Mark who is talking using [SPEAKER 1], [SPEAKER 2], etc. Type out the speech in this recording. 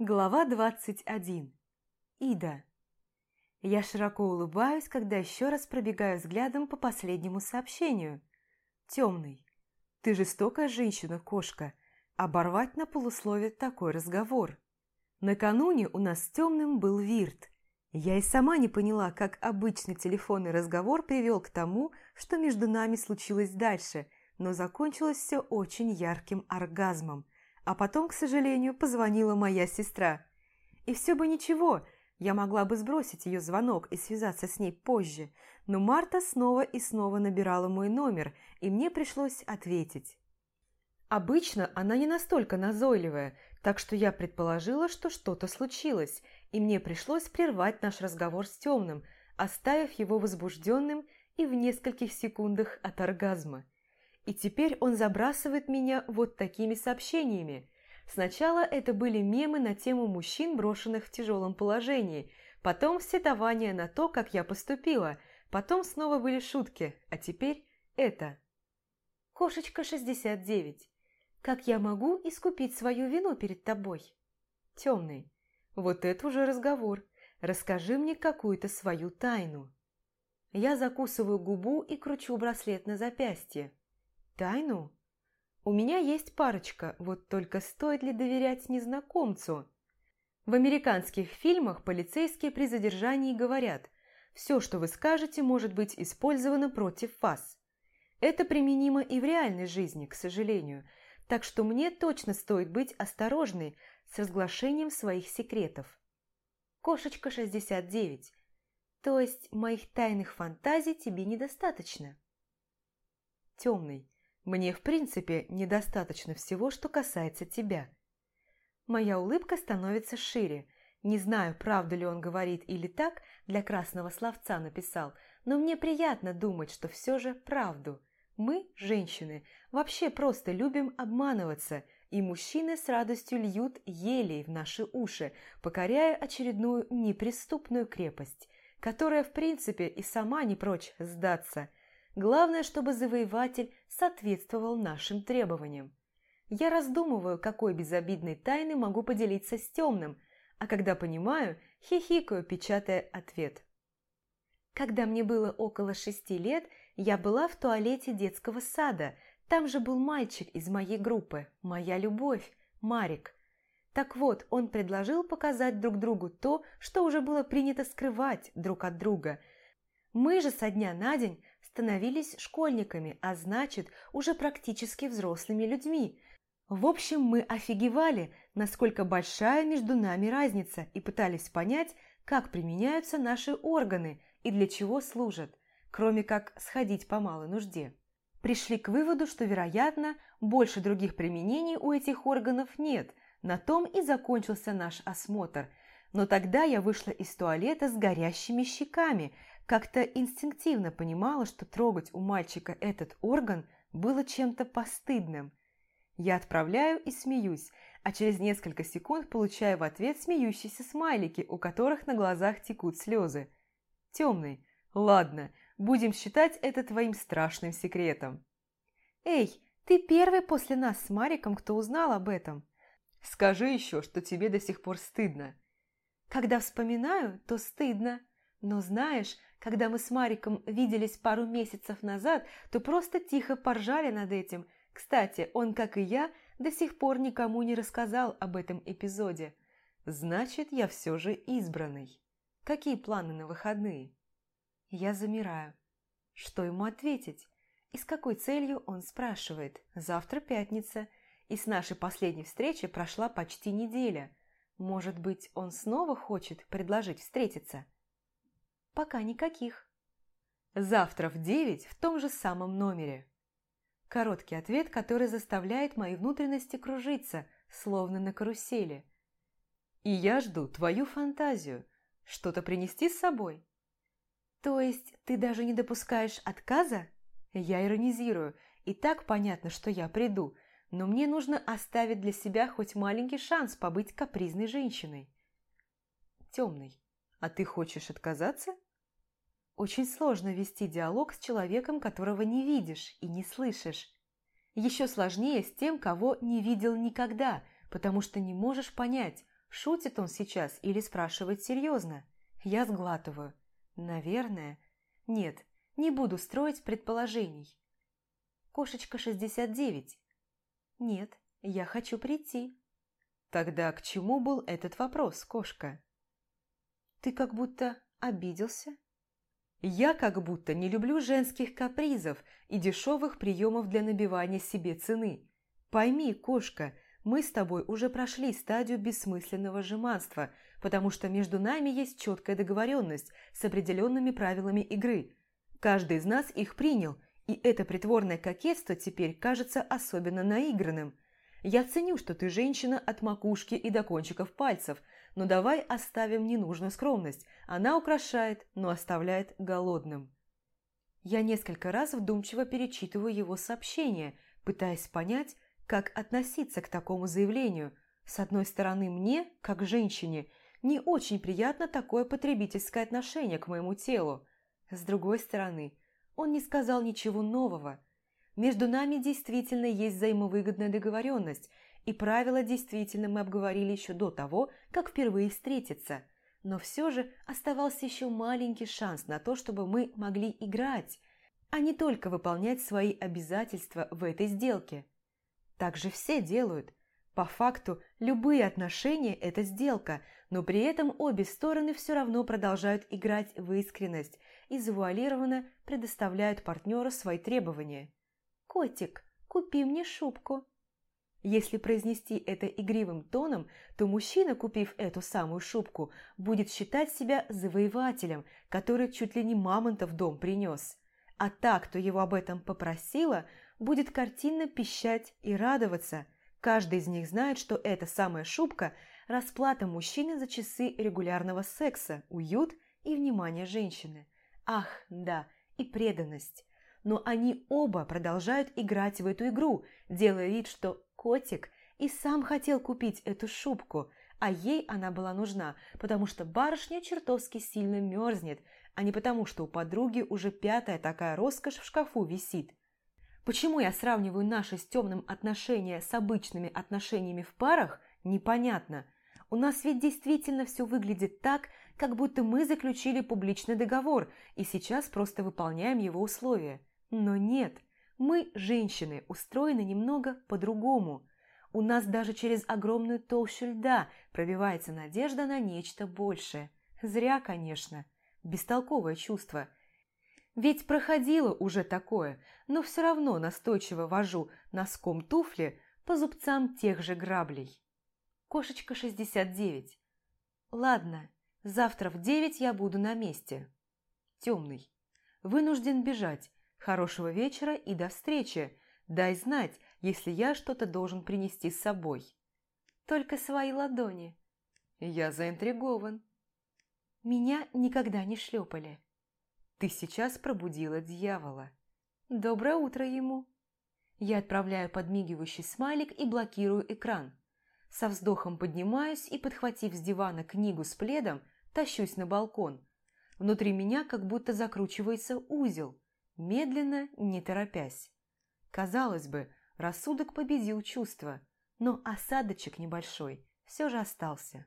[SPEAKER 1] Глава 21. Ида. Я широко улыбаюсь, когда еще раз пробегаю взглядом по последнему сообщению. Темный. Ты жестокая женщина-кошка. Оборвать на полусловие такой разговор. Накануне у нас с Темным был вирт. Я и сама не поняла, как обычный телефонный разговор привел к тому, что между нами случилось дальше, но закончилось все очень ярким оргазмом – а потом, к сожалению, позвонила моя сестра. И все бы ничего, я могла бы сбросить ее звонок и связаться с ней позже, но Марта снова и снова набирала мой номер, и мне пришлось ответить. Обычно она не настолько назойливая, так что я предположила, что что-то случилось, и мне пришлось прервать наш разговор с темным, оставив его возбужденным и в нескольких секундах от оргазма. И теперь он забрасывает меня вот такими сообщениями. Сначала это были мемы на тему мужчин, брошенных в тяжелом положении, потом сетование на то, как я поступила, потом снова были шутки, а теперь это. Кошечка 69. Как я могу искупить свою вину перед тобой? Темный. Вот это уже разговор. Расскажи мне какую-то свою тайну. Я закусываю губу и кручу браслет на запястье. Тайну? У меня есть парочка, вот только стоит ли доверять незнакомцу? В американских фильмах полицейские при задержании говорят, все, что вы скажете, может быть использовано против вас. Это применимо и в реальной жизни, к сожалению, так что мне точно стоит быть осторожной с разглашением своих секретов. Кошечка 69. То есть моих тайных фантазий тебе недостаточно? Темный. Мне, в принципе, недостаточно всего, что касается тебя. Моя улыбка становится шире. Не знаю, правда ли он говорит или так, для красного словца написал, но мне приятно думать, что все же правду. Мы, женщины, вообще просто любим обманываться, и мужчины с радостью льют елей в наши уши, покоряя очередную неприступную крепость, которая, в принципе, и сама не прочь сдаться – Главное, чтобы завоеватель соответствовал нашим требованиям. Я раздумываю, какой безобидной тайны могу поделиться с темным, а когда понимаю, хихикаю, печатая ответ. Когда мне было около шести лет, я была в туалете детского сада. Там же был мальчик из моей группы, моя любовь, Марик. Так вот, он предложил показать друг другу то, что уже было принято скрывать друг от друга. Мы же со дня на день становились школьниками, а значит, уже практически взрослыми людьми. В общем, мы офигевали, насколько большая между нами разница, и пытались понять, как применяются наши органы и для чего служат, кроме как сходить по малой нужде. Пришли к выводу, что, вероятно, больше других применений у этих органов нет, на том и закончился наш осмотр. Но тогда я вышла из туалета с горящими щеками – как-то инстинктивно понимала, что трогать у мальчика этот орган было чем-то постыдным. Я отправляю и смеюсь, а через несколько секунд получаю в ответ смеющиеся смайлики, у которых на глазах текут слезы. Темный. Ладно, будем считать это твоим страшным секретом. Эй, ты первый после нас с Мариком, кто узнал об этом. Скажи еще, что тебе до сих пор стыдно. Когда вспоминаю, то стыдно. Но знаешь, когда мы с Мариком виделись пару месяцев назад, то просто тихо поржали над этим. Кстати, он, как и я, до сих пор никому не рассказал об этом эпизоде. Значит, я все же избранный. Какие планы на выходные? Я замираю. Что ему ответить? И с какой целью он спрашивает? Завтра пятница, и с нашей последней встречи прошла почти неделя. Может быть, он снова хочет предложить встретиться? Пока никаких. Завтра в девять в том же самом номере. Короткий ответ, который заставляет мои внутренности кружиться, словно на карусели. И я жду твою фантазию. Что-то принести с собой? То есть ты даже не допускаешь отказа? Я иронизирую, и так понятно, что я приду, но мне нужно оставить для себя хоть маленький шанс побыть капризной женщиной. Темный, а ты хочешь отказаться? Очень сложно вести диалог с человеком, которого не видишь и не слышишь. Еще сложнее с тем, кого не видел никогда, потому что не можешь понять, шутит он сейчас или спрашивает серьезно. Я сглатываю. Наверное. Нет, не буду строить предположений. Кошечка 69. Нет, я хочу прийти. Тогда к чему был этот вопрос, кошка? Ты как будто обиделся? Я как будто не люблю женских капризов и дешевых приемов для набивания себе цены. Пойми, кошка, мы с тобой уже прошли стадию бессмысленного жеманства, потому что между нами есть четкая договоренность с определенными правилами игры. Каждый из нас их принял, и это притворное кокетство теперь кажется особенно наигранным. Я ценю, что ты женщина от макушки и до кончиков пальцев – но давай оставим ненужную скромность. Она украшает, но оставляет голодным. Я несколько раз вдумчиво перечитываю его сообщение, пытаясь понять, как относиться к такому заявлению. С одной стороны, мне, как женщине, не очень приятно такое потребительское отношение к моему телу. С другой стороны, он не сказал ничего нового. Между нами действительно есть взаимовыгодная договоренность – и правила действительно мы обговорили еще до того, как впервые встретиться. Но все же оставался еще маленький шанс на то, чтобы мы могли играть, а не только выполнять свои обязательства в этой сделке. Так же все делают. По факту, любые отношения – это сделка, но при этом обе стороны все равно продолжают играть в искренность и завуалированно предоставляют партнеру свои требования. «Котик, купи мне шубку», если произнести это игривым тоном, то мужчина, купив эту самую шубку, будет считать себя завоевателем, который чуть ли не мамонта в дом принес. А та, кто его об этом попросила, будет картинно пищать и радоваться. Каждый из них знает, что эта самая шубка – расплата мужчины за часы регулярного секса, уют и внимание женщины. Ах, да, и преданность. Но они оба продолжают играть в эту игру, делая вид, что Котик и сам хотел купить эту шубку, а ей она была нужна, потому что барышня чертовски сильно мерзнет, а не потому, что у подруги уже пятая такая роскошь в шкафу висит. Почему я сравниваю наши с темным отношения с обычными отношениями в парах, непонятно. У нас ведь действительно все выглядит так, как будто мы заключили публичный договор и сейчас просто выполняем его условия. Но нет – мы, женщины, устроены немного по-другому. У нас даже через огромную толщу льда пробивается надежда на нечто большее. Зря, конечно. Бестолковое чувство. Ведь проходило уже такое, но все равно настойчиво вожу носком туфли по зубцам тех же граблей. Кошечка 69. Ладно, завтра в девять я буду на месте. Темный. Вынужден бежать, Хорошего вечера и до встречи. Дай знать, если я что-то должен принести с собой. Только свои ладони. Я заинтригован. Меня никогда не шлепали. Ты сейчас пробудила дьявола. Доброе утро ему. Я отправляю подмигивающий смайлик и блокирую экран. Со вздохом поднимаюсь и, подхватив с дивана книгу с пледом, тащусь на балкон. Внутри меня как будто закручивается узел – медленно, не торопясь. Казалось бы, рассудок победил чувство, но осадочек небольшой все же остался.